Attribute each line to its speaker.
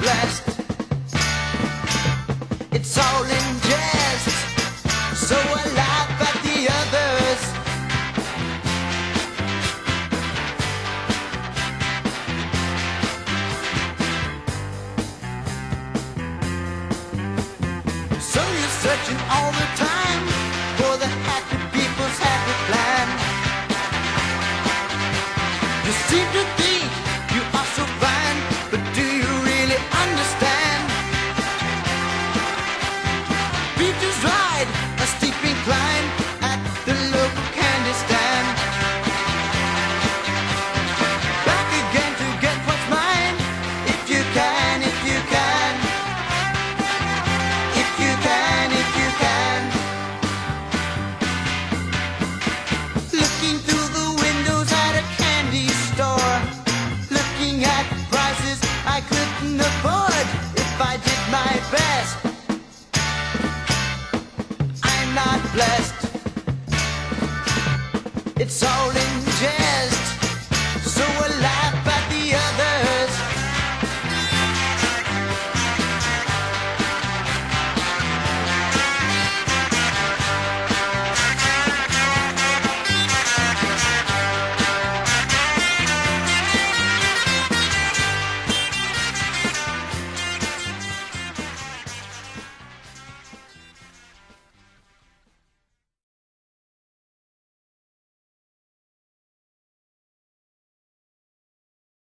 Speaker 1: blessed. It's all in jest, so I laugh at the others. So you're searching all the time for the happy people's happy plan. You seem to